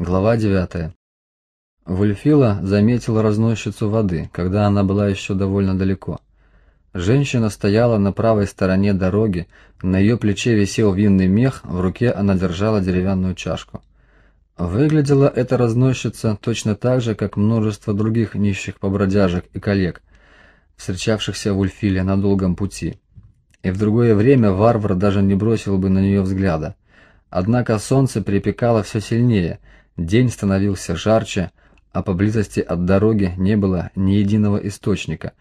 Глава 9. Вульфила заметила разносчицу воды, когда она была еще довольно далеко. Женщина стояла на правой стороне дороги, на ее плече висел винный мех, в руке она держала деревянную чашку. Выглядела эта разносчица точно так же, как множество других нищих побродяжек и коллег, встречавшихся в Ульфиле на долгом пути. И в другое время варвар даже не бросил бы на нее взгляда. Однако солнце припекало все сильнее – День становился жарче, а поблизости от дороги не было ни единого источника,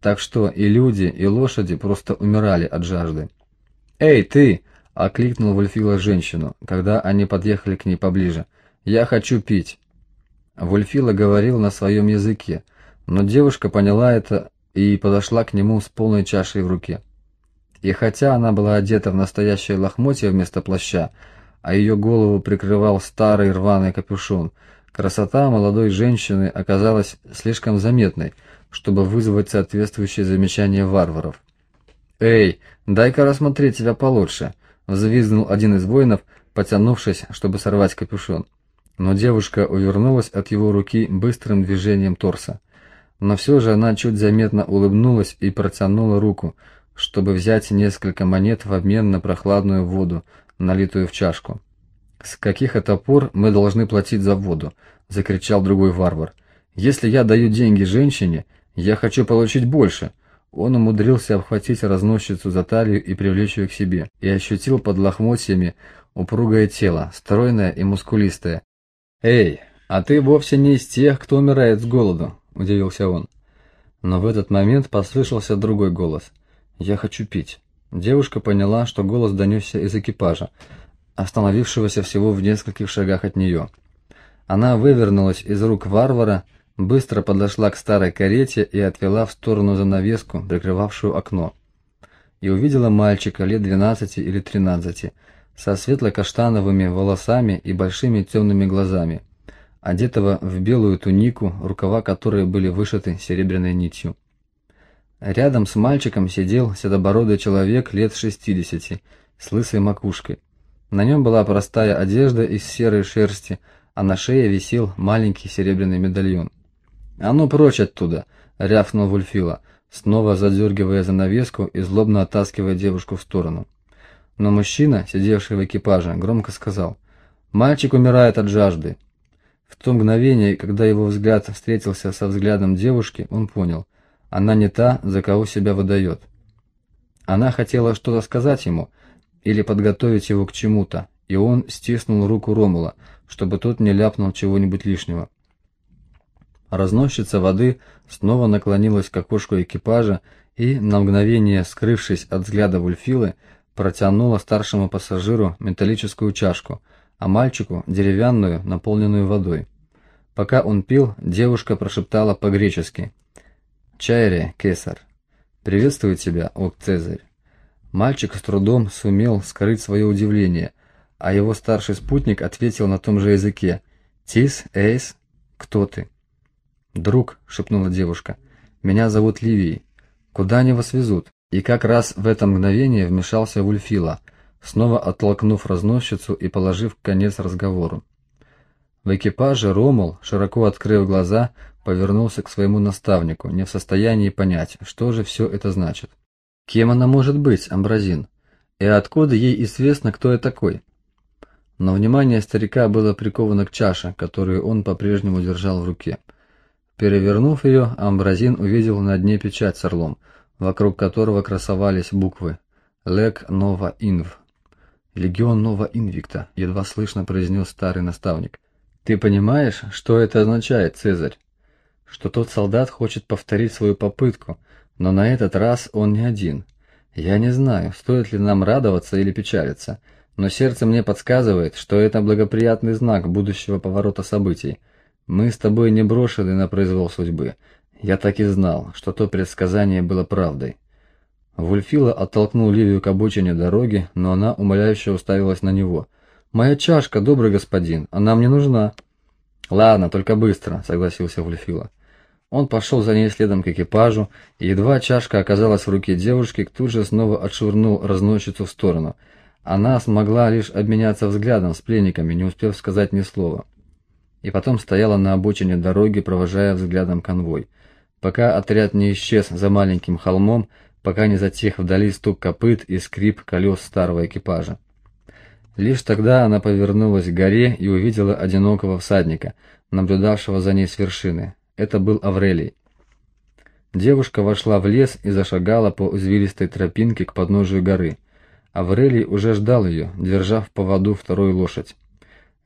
так что и люди, и лошади просто умирали от жажды. «Эй, ты!» — окликнул Вольфила женщину, когда они подъехали к ней поближе. «Я хочу пить!» Вольфила говорил на своем языке, но девушка поняла это и подошла к нему с полной чашей в руке. И хотя она была одета в настоящее лохмотье вместо плаща, а ее голову прикрывал старый рваный капюшон. Красота молодой женщины оказалась слишком заметной, чтобы вызвать соответствующее замечание варваров. «Эй, дай-ка рассмотреть тебя получше», — взвизгнул один из воинов, потянувшись, чтобы сорвать капюшон. Но девушка увернулась от его руки быстрым движением торса. Но все же она чуть заметно улыбнулась и протянула руку, чтобы взять несколько монет в обмен на прохладную воду, налитую в чашку. «С каких это пор мы должны платить за воду?» – закричал другой варвар. «Если я даю деньги женщине, я хочу получить больше». Он умудрился обхватить разносчицу за талию и привлечь ее к себе, и ощутил под лохмотьями упругое тело, стройное и мускулистое. «Эй, а ты вовсе не из тех, кто умирает с голоду», – удивился он. Но в этот момент послышался другой голос. «Я хочу пить». Девушка поняла, что голос донесся из экипажа, остановившегося всего в нескольких шагах от нее. Она вывернулась из рук варвара, быстро подошла к старой карете и отвела в сторону занавеску, прикрывавшую окно. И увидела мальчика лет 12 или 13, со светло-каштановыми волосами и большими темными глазами, одетого в белую тунику, рукава которой были вышиты серебряной нитью. Рядом с мальчиком сидел седобородый человек лет шестидесяти, с лысой макушкой. На нем была простая одежда из серой шерсти, а на шее висел маленький серебряный медальон. «А ну прочь оттуда!» — рявкнул Вульфила, снова задергивая занавеску и злобно оттаскивая девушку в сторону. Но мужчина, сидевший в экипаже, громко сказал «Мальчик умирает от жажды». В то мгновение, когда его взгляд встретился со взглядом девушки, он понял — она не та, за кого себя выдает. Она хотела что-то сказать ему или подготовить его к чему-то, и он стиснул руку Ромула, чтобы тот не ляпнул чего-нибудь лишнего. Разносчица воды снова наклонилась к окошку экипажа и, на мгновение скрывшись от взгляда Вульфилы, протянула старшему пассажиру металлическую чашку, а мальчику – деревянную, наполненную водой. Пока он пил, девушка прошептала по-гречески – Чайре, кесар. Приветствую тебя, о Цезарь. Мальчик с трудом сумел скрыть свое удивление, а его старший спутник ответил на том же языке. Тис, Эйс, кто ты? Друг, шепнула девушка. Меня зовут Ливий. Куда они вас везут? И как раз в это мгновение вмешался Вульфила, снова оттолкнув разносчицу и положив конец разговору. В экипаже Ромул, широко открыв глаза, повернулся к своему наставнику, не в состоянии понять, что же все это значит. Кем она может быть, Амбразин? И откуда ей известно, кто я такой? Но внимание старика было приковано к чаше, которую он по-прежнему держал в руке. Перевернув ее, Амбразин увидел на дне печать с орлом, вокруг которого красовались буквы «Лек Нова Инв». «Легион Нова Инвикта», — едва слышно произнес старый наставник. Ты понимаешь, что это означает, Цезарь? Что тот солдат хочет повторить свою попытку, но на этот раз он не один. Я не знаю, стоит ли нам радоваться или печалиться, но сердце мне подсказывает, что это благоприятный знак будущего поворота событий. Мы с тобой не брошены на произвол судьбы. Я так и знал, что то предсказание было правдой. Вульфила оттолкнул Ливию к обочине дороги, но она умоляюще уставилась на него – «Моя чашка, добрый господин, она мне нужна». «Ладно, только быстро», — согласился Вульфила. Он пошел за ней следом к экипажу, и едва чашка оказалась в руке девушки, тут же снова отшвырнул разносчицу в сторону. Она смогла лишь обменяться взглядом с пленниками, не успев сказать ни слова. и потом стояла на обочине дороги, провожая взглядом конвой. Пока отряд не исчез за маленьким холмом, пока не затих вдали стук копыт и скрип колес старого экипажа. Лишь тогда она повернулась к горе и увидела одинокого всадника, наблюдавшего за ней с вершины. Это был Аврелий. Девушка вошла в лес и зашагала по извилистой тропинке к подножию горы. Аврелий уже ждал ее, держа в поводу вторую лошадь.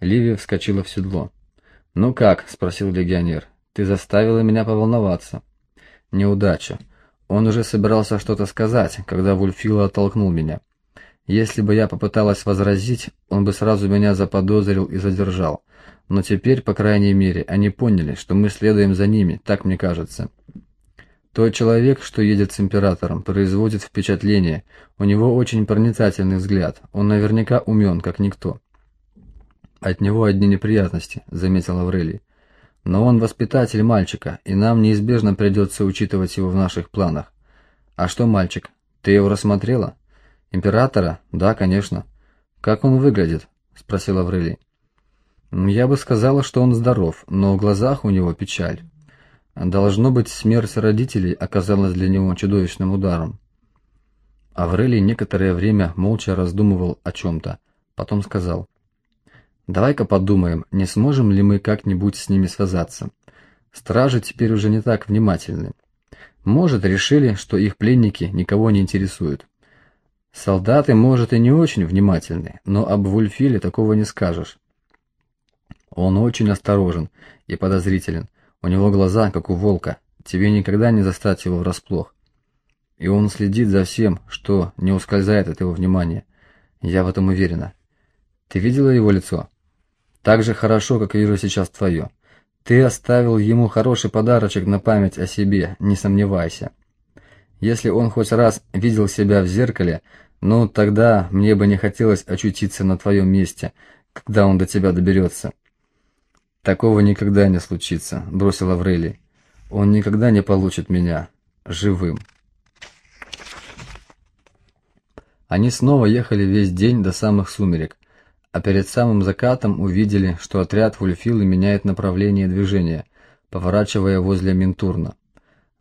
Ливия вскочила в седло. «Ну как?» — спросил легионер. «Ты заставила меня поволноваться». «Неудача. Он уже собирался что-то сказать, когда Вульфила оттолкнул меня. Если бы я попыталась возразить, он бы сразу меня заподозрил и задержал. Но теперь, по крайней мере, они поняли, что мы следуем за ними, так мне кажется». Тот человек, что едет с императором, производит впечатление. У него очень проницательный взгляд. Он наверняка умен, как никто. От него одни неприятности, заметил Аврелий. Но он воспитатель мальчика, и нам неизбежно придется учитывать его в наших планах. А что мальчик? Ты его рассмотрела? Императора? Да, конечно. Как он выглядит? спросил Аврелий. Я бы сказала, что он здоров, но в глазах у него печаль. Должно быть, смерть родителей оказалась для него чудовищным ударом. Аврелий некоторое время молча раздумывал о чем-то, потом сказал, «Давай-ка подумаем, не сможем ли мы как-нибудь с ними связаться. Стражи теперь уже не так внимательны. Может, решили, что их пленники никого не интересуют. Солдаты, может, и не очень внимательны, но об Вульфиле такого не скажешь. Он очень осторожен и подозрителен, у него глаза, как у волка, тебе никогда не застать его врасплох. И он следит за всем, что не ускользает от его внимания. Я в этом уверена. Ты видела его лицо? Так же хорошо, как вижу сейчас твое. Ты оставил ему хороший подарочек на память о себе, не сомневайся. Если он хоть раз видел себя в зеркале, ну тогда мне бы не хотелось очутиться на твоем месте, когда он до тебя доберется. Такого никогда не случится, бросил Аврелий. Он никогда не получит меня живым. Они снова ехали весь день до самых сумерек, а перед самым закатом увидели, что отряд Вульфилы меняет направление движения, поворачивая возле Ментурна.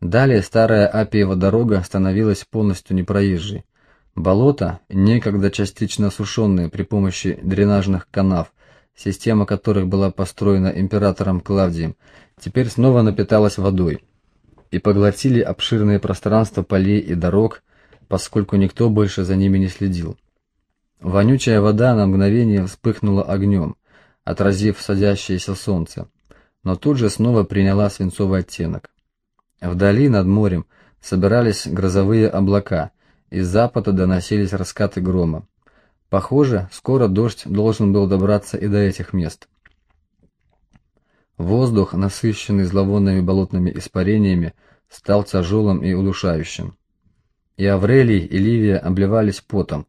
Далее старая Апиева дорога становилась полностью непроезжей. Болота, некогда частично осушенные при помощи дренажных канав, система которых была построена императором Клавдием, теперь снова напиталась водой и поглотили обширные пространства полей и дорог, поскольку никто больше за ними не следил. Вонючая вода на мгновение вспыхнула огнем, отразив садящееся солнце, но тут же снова приняла свинцовый оттенок. Вдали над морем собирались грозовые облака, из запада доносились раскаты грома. Похоже, скоро дождь должен был добраться и до этих мест. Воздух, насыщенный зловонными болотными испарениями, стал тяжелым и удушающим. И Аврелий, и Ливия обливались потом,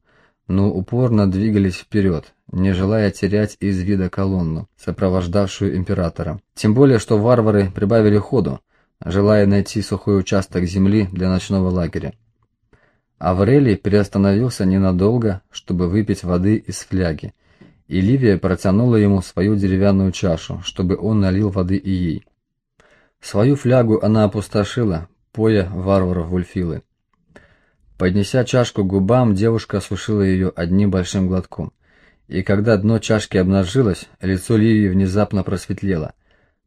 но упорно двигались вперед, не желая терять из вида колонну, сопровождавшую императора. Тем более, что варвары прибавили ходу, желая найти сухой участок земли для ночного лагеря. Аврелий приостановился ненадолго, чтобы выпить воды из фляги, и Ливия протянула ему свою деревянную чашу, чтобы он налил воды и ей. Свою флягу она опустошила, поя варваров Вульфилы. Поднеся чашку к губам, девушка осушила ее одним большим глотком. И когда дно чашки обнажилось, лицо Ливии внезапно просветлело.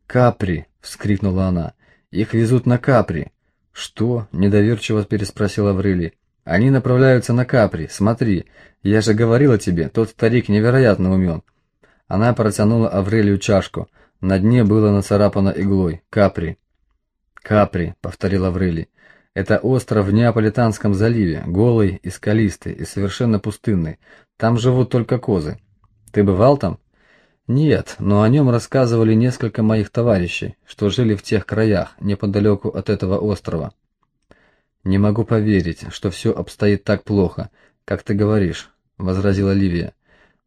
«Капри!» — вскрикнула она. «Их везут на Капри!» «Что?» — недоверчиво переспросил Аврелий. Они направляются на Капри. Смотри, я же говорила тебе, тот старик невероятно умен. Она протянула Аврелию чашку. На дне было нацарапано иглой. Капри. Капри, повторил Аврелий. Это остров в Неаполитанском заливе, голый и скалистый, и совершенно пустынный. Там живут только козы. Ты бывал там? Нет, но о нем рассказывали несколько моих товарищей, что жили в тех краях, неподалеку от этого острова. «Не могу поверить, что все обстоит так плохо, как ты говоришь», — возразила Ливия.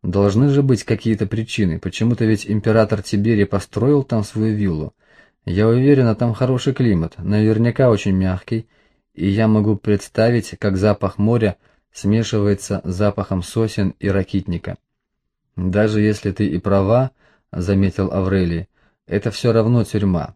«Должны же быть какие-то причины, почему-то ведь император Тиберий построил там свою виллу. Я уверена, там хороший климат, наверняка очень мягкий, и я могу представить, как запах моря смешивается с запахом сосен и ракитника». «Даже если ты и права», — заметил Аврелий, Это все равно тюрьма.